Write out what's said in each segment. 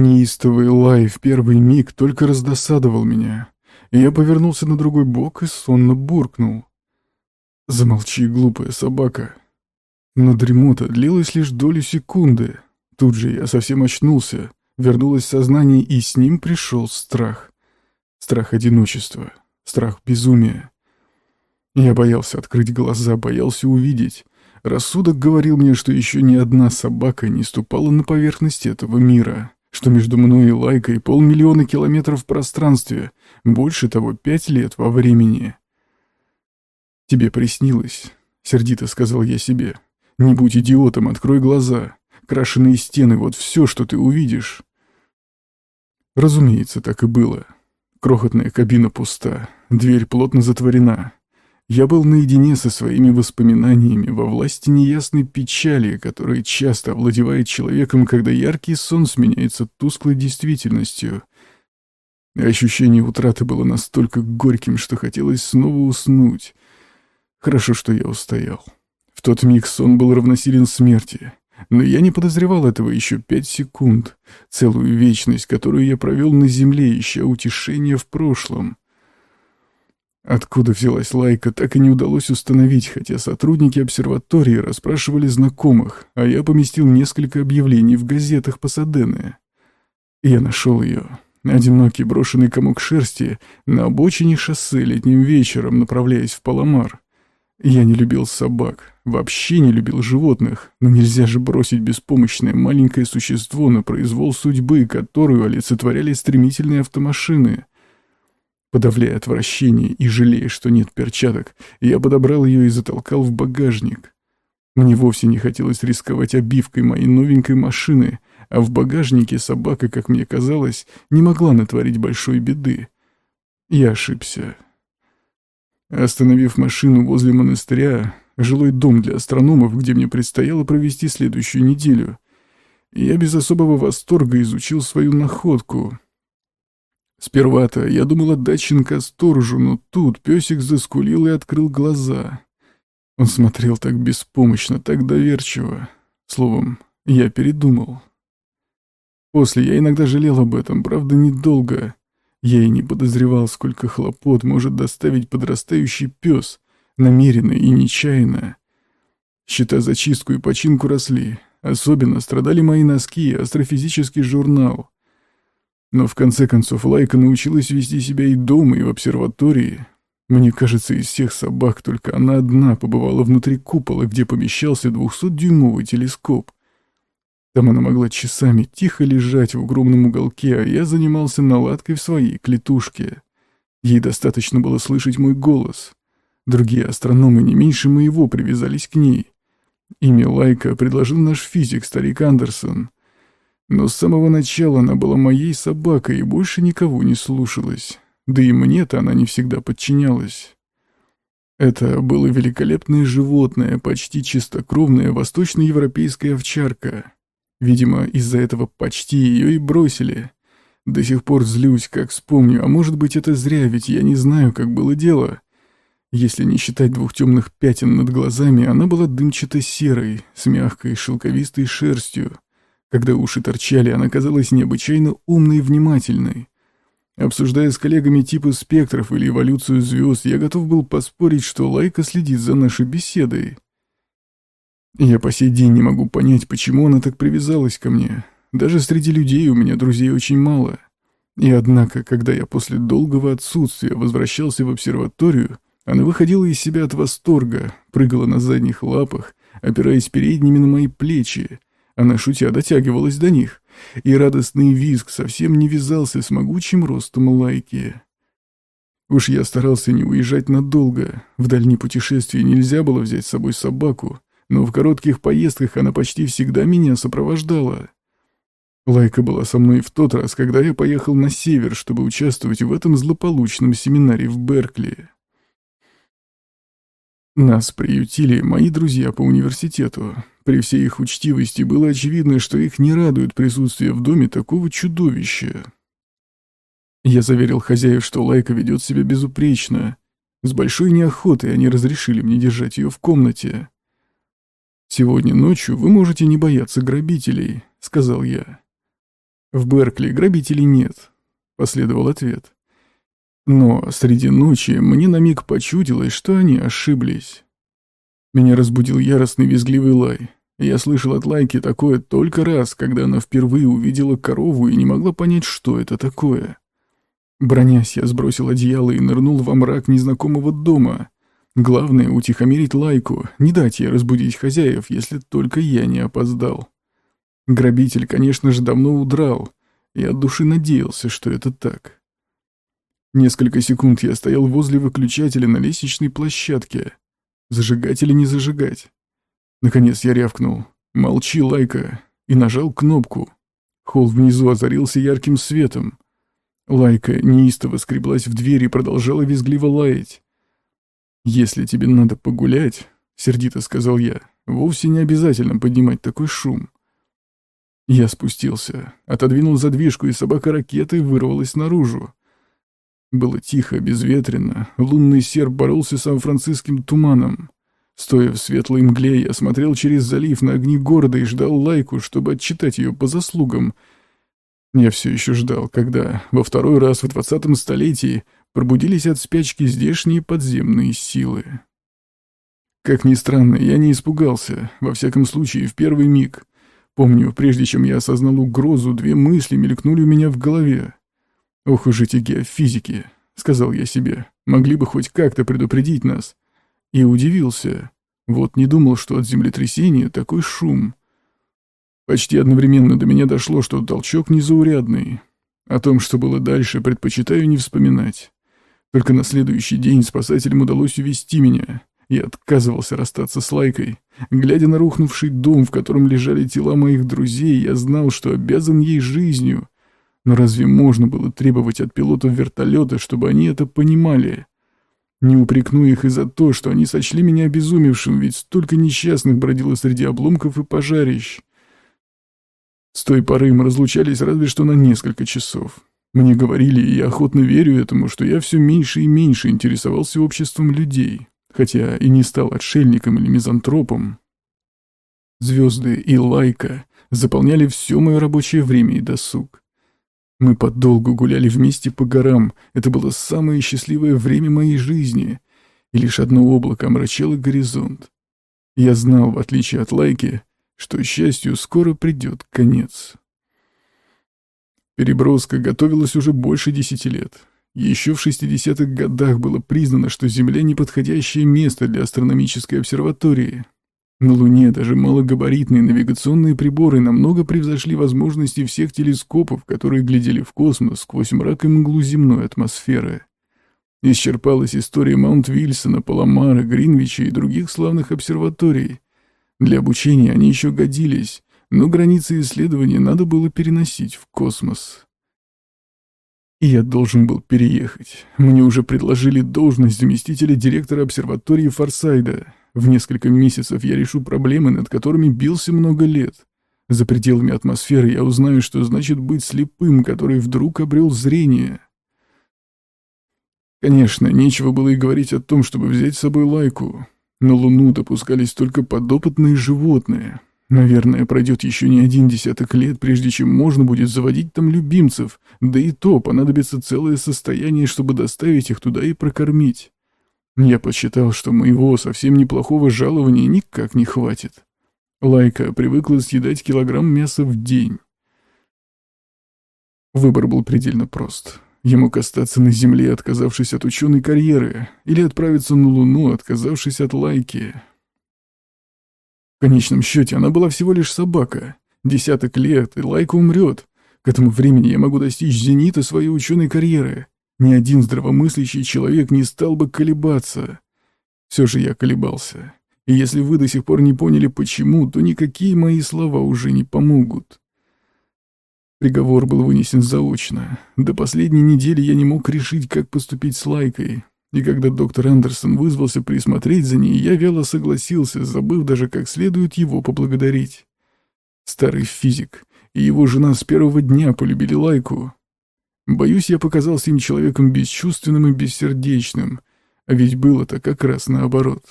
Неистовый лай в первый миг только раздосадовал меня, я повернулся на другой бок и сонно буркнул. «Замолчи, глупая собака». Но дремота длилась лишь долю секунды. Тут же я совсем очнулся, вернулось сознание, и с ним пришел страх. Страх одиночества, страх безумия. Я боялся открыть глаза, боялся увидеть. Рассудок говорил мне, что еще ни одна собака не ступала на поверхность этого мира, что между мной и Лайкой полмиллиона километров в пространстве, больше того, пять лет во времени. «Тебе приснилось», — сердито сказал я себе. «Не будь идиотом, открой глаза. Крашеные стены — вот все, что ты увидишь». Разумеется, так и было. Крохотная кабина пуста, дверь плотно затворена. Я был наедине со своими воспоминаниями во власти неясной печали, которая часто овладевает человеком, когда яркий сон сменяется тусклой действительностью. Ощущение утраты было настолько горьким, что хотелось снова уснуть. Хорошо, что я устоял. В тот миг сон был равносилен смерти. Но я не подозревал этого еще пять секунд, целую вечность, которую я провел на земле, ища утешения в прошлом. Откуда взялась лайка, так и не удалось установить, хотя сотрудники обсерватории расспрашивали знакомых, а я поместил несколько объявлений в газетах Пасадены. Я нашел ее. Одинокий брошенный комок шерсти на обочине шоссе летним вечером, направляясь в Паламар. Я не любил собак, вообще не любил животных, но нельзя же бросить беспомощное маленькое существо на произвол судьбы, которую олицетворяли стремительные автомашины — Подавляя отвращение и жалея, что нет перчаток, я подобрал ее и затолкал в багажник. Мне вовсе не хотелось рисковать обивкой моей новенькой машины, а в багажнике собака, как мне казалось, не могла натворить большой беды. Я ошибся. Остановив машину возле монастыря, жилой дом для астрономов, где мне предстояло провести следующую неделю, я без особого восторга изучил свою находку — Сперва-то я думал отдать щенка сторожу, но тут песик заскулил и открыл глаза. Он смотрел так беспомощно, так доверчиво. Словом, я передумал. После я иногда жалел об этом, правда, недолго. Я и не подозревал, сколько хлопот может доставить подрастающий пес, намеренно и нечаянно. Счета за чистку и починку росли. Особенно страдали мои носки и астрофизический журнал. Но в конце концов Лайка научилась вести себя и дома, и в обсерватории. Мне кажется, из всех собак только она одна побывала внутри купола, где помещался 200-дюймовый телескоп. Там она могла часами тихо лежать в огромном уголке, а я занимался наладкой в своей клетушке. Ей достаточно было слышать мой голос. Другие астрономы не меньше моего привязались к ней. Имя Лайка предложил наш физик, старик Андерсон. Но с самого начала она была моей собакой и больше никого не слушалась. Да и мне-то она не всегда подчинялась. Это было великолепное животное, почти чистокровная восточноевропейская овчарка. Видимо, из-за этого почти ее и бросили. До сих пор злюсь, как вспомню, а может быть это зря, ведь я не знаю, как было дело. Если не считать двух темных пятен над глазами, она была дымчато-серой, с мягкой шелковистой шерстью. Когда уши торчали, она казалась необычайно умной и внимательной. Обсуждая с коллегами типы спектров или эволюцию звезд, я готов был поспорить, что Лайка следит за нашей беседой. Я по сей день не могу понять, почему она так привязалась ко мне. Даже среди людей у меня друзей очень мало. И однако, когда я после долгого отсутствия возвращался в обсерваторию, она выходила из себя от восторга, прыгала на задних лапах, опираясь передними на мои плечи, она, шутя, дотягивалась до них, и радостный визг совсем не вязался с могучим ростом лайки. Уж я старался не уезжать надолго. В дальние путешествия нельзя было взять с собой собаку, но в коротких поездках она почти всегда меня сопровождала. Лайка была со мной в тот раз, когда я поехал на север, чтобы участвовать в этом злополучном семинаре в Беркли. Нас приютили мои друзья по университету. При всей их учтивости было очевидно, что их не радует присутствие в доме такого чудовища. Я заверил хозяев, что Лайка ведет себя безупречно. С большой неохотой они разрешили мне держать ее в комнате. «Сегодня ночью вы можете не бояться грабителей», — сказал я. В Беркли грабителей нет, последовал ответ. Но среди ночи мне на миг почудилось, что они ошиблись. Меня разбудил яростный визгливый лай. Я слышал от Лайки такое только раз, когда она впервые увидела корову и не могла понять, что это такое. Бронясь, я сбросил одеяло и нырнул во мрак незнакомого дома. Главное — утихомирить Лайку, не дать ей разбудить хозяев, если только я не опоздал. Грабитель, конечно же, давно удрал. Я от души надеялся, что это так. Несколько секунд я стоял возле выключателя на лестничной площадке. Зажигать или не зажигать? Наконец я рявкнул. «Молчи, Лайка!» и нажал кнопку. Холл внизу озарился ярким светом. Лайка неистово скреблась в дверь и продолжала визгливо лаять. «Если тебе надо погулять», — сердито сказал я, — «вовсе не обязательно поднимать такой шум». Я спустился, отодвинул задвижку, и собака ракетой вырвалась наружу. Было тихо, безветренно, лунный серп боролся с сан-франциским туманом. Стоя в светлой мгле, я смотрел через залив на огни города и ждал лайку, чтобы отчитать ее по заслугам. Я все еще ждал, когда во второй раз в двадцатом столетии пробудились от спячки здешние подземные силы. Как ни странно, я не испугался, во всяком случае, в первый миг. Помню, прежде чем я осознал угрозу, две мысли мелькнули у меня в голове. «Ох уж эти геофизики», — сказал я себе, — «могли бы хоть как-то предупредить нас». И удивился. Вот не думал, что от землетрясения такой шум. Почти одновременно до меня дошло, что толчок незаурядный. О том, что было дальше, предпочитаю не вспоминать. Только на следующий день спасателям удалось увести меня. Я отказывался расстаться с Лайкой. Глядя на рухнувший дом, в котором лежали тела моих друзей, я знал, что обязан ей жизнью. Но разве можно было требовать от пилотов вертолета, чтобы они это понимали? Не упрекну их и за то, что они сочли меня обезумевшим, ведь столько несчастных бродило среди обломков и пожарищ. С той поры мы разлучались разве что на несколько часов. Мне говорили, и я охотно верю этому, что я все меньше и меньше интересовался обществом людей, хотя и не стал отшельником или мизантропом. Звезды и лайка заполняли все мое рабочее время и досуг. Мы подолгу гуляли вместе по горам, это было самое счастливое время моей жизни, и лишь одно облако омрачало горизонт. Я знал, в отличие от лайки, что счастью скоро придет конец. Переброска готовилась уже больше десяти лет. Еще в 60-х годах было признано, что Земля — неподходящее место для астрономической обсерватории. На Луне даже малогабаритные навигационные приборы намного превзошли возможности всех телескопов, которые глядели в космос сквозь мрак и мглу земной атмосферы. Исчерпалась история Маунт-Вильсона, Паламара, Гринвича и других славных обсерваторий. Для обучения они еще годились, но границы исследования надо было переносить в космос. И я должен был переехать. Мне уже предложили должность заместителя директора обсерватории Форсайда. В несколько месяцев я решу проблемы, над которыми бился много лет. За пределами атмосферы я узнаю, что значит быть слепым, который вдруг обрел зрение. Конечно, нечего было и говорить о том, чтобы взять с собой лайку. На Луну допускались только подопытные животные, Наверное, пройдет еще не один десяток лет, прежде чем можно будет заводить там любимцев, да и то понадобится целое состояние, чтобы доставить их туда и прокормить. Я посчитал, что моего совсем неплохого жалования никак не хватит. Лайка привыкла съедать килограмм мяса в день. Выбор был предельно прост. Я мог остаться на Земле, отказавшись от ученой карьеры, или отправиться на Луну, отказавшись от лайки. В конечном счете она была всего лишь собака. Десяток лет, и Лайка умрет. К этому времени я могу достичь зенита своей ученой карьеры. Ни один здравомыслящий человек не стал бы колебаться. Все же я колебался. И если вы до сих пор не поняли почему, то никакие мои слова уже не помогут. Приговор был вынесен заочно. До последней недели я не мог решить, как поступить с Лайкой. И когда доктор Андерсон вызвался присмотреть за ней, я вяло согласился, забыв даже как следует его поблагодарить. Старый физик и его жена с первого дня полюбили Лайку. Боюсь, я показался им человеком бесчувственным и бессердечным, а ведь было-то как раз наоборот.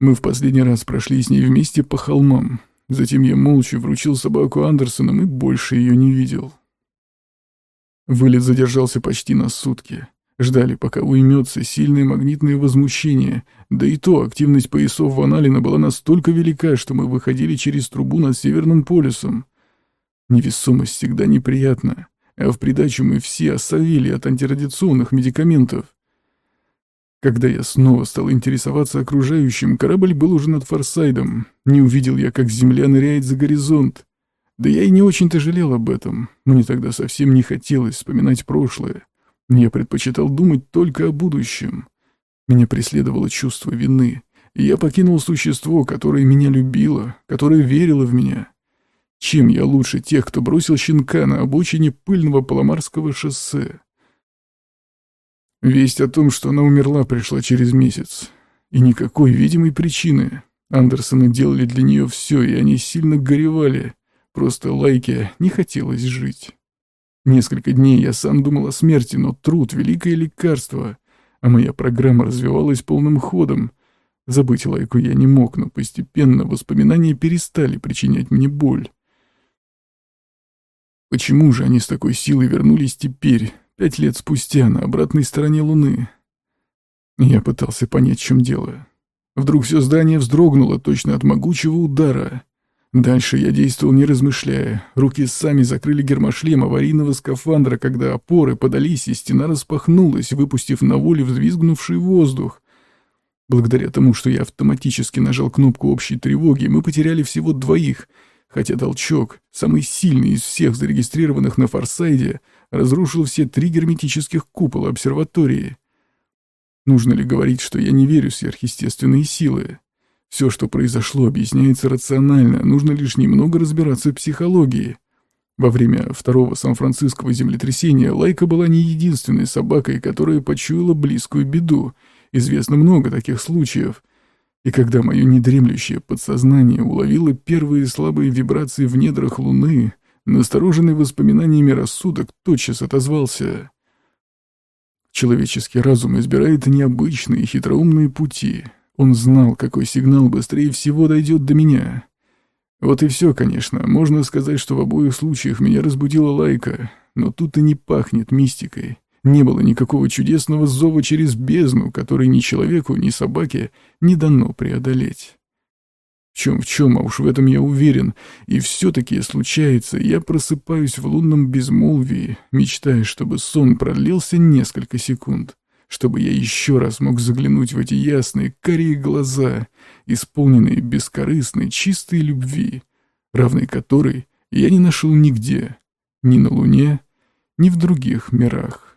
Мы в последний раз прошли с ней вместе по холмам. Затем я молча вручил собаку Андерсонам и больше ее не видел. Вылет задержался почти на сутки. Ждали, пока уймется сильное магнитное возмущение, да и то активность поясов Ван Алина была настолько велика, что мы выходили через трубу над Северным полюсом. Невесомость всегда неприятна, а в придачу мы все осовели от антирадиационных медикаментов. Когда я снова стал интересоваться окружающим, корабль был уже над Форсайдом. Не увидел я, как земля ныряет за горизонт. Да я и не очень-то жалел об этом. Мне тогда совсем не хотелось вспоминать прошлое. Я предпочитал думать только о будущем. Меня преследовало чувство вины. Я покинул существо, которое меня любило, которое верило в меня. Чем я лучше тех, кто бросил щенка на обочине пыльного Паломарского шоссе? Весть о том, что она умерла, пришла через месяц. И никакой видимой причины. Андерсоны делали для нее все, и они сильно горевали. Просто Лайке не хотелось жить. Несколько дней я сам думал о смерти, но труд — великое лекарство, а моя программа развивалась полным ходом. Забыть Лайку я не мог, но постепенно воспоминания перестали причинять мне боль. Почему же они с такой силой вернулись теперь, Пять лет спустя, на обратной стороне Луны. Я пытался понять, в чем дело. Вдруг все здание вздрогнуло точно от могучего удара. Дальше я действовал не размышляя. Руки сами закрыли гермошлем аварийного скафандра, когда опоры подались, и стена распахнулась, выпустив на волю взвизгнувший воздух. Благодаря тому, что я автоматически нажал кнопку общей тревоги, мы потеряли всего двоих, хотя толчок, самый сильный из всех зарегистрированных на Форсайде, разрушил все три герметических купола обсерватории. Нужно ли говорить, что я не верю в сверхъестественные силы? Все, что произошло, объясняется рационально, нужно лишь немного разбираться в психологии. Во время второго Сан-Франциского землетрясения Лайка была не единственной собакой, которая почуяла близкую беду. Известно много таких случаев. И когда мое недремлющее подсознание уловило первые слабые вибрации в недрах Луны, Настороженный воспоминаниями рассудок тотчас отозвался. Человеческий разум избирает необычные хитроумные пути. Он знал, какой сигнал быстрее всего дойдет до меня. Вот и все, конечно. Можно сказать, что в обоих случаях меня разбудила лайка, но тут и не пахнет мистикой. Не было никакого чудесного зова через бездну, который ни человеку, ни собаке не дано преодолеть. В чем в чем, а уж в этом я уверен. И все-таки случается, я просыпаюсь в лунном безмолвии, мечтая, чтобы сон продлился несколько секунд, чтобы я еще раз мог заглянуть в эти ясные, карие глаза, исполненные бескорыстной, чистой любви, равной которой я не нашел нигде, ни на Луне, ни в других мирах.